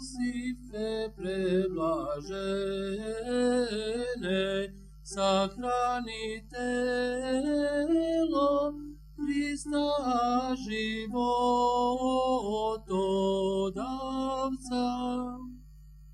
sifte pre blažene, sakranitelo, Krista život odavca.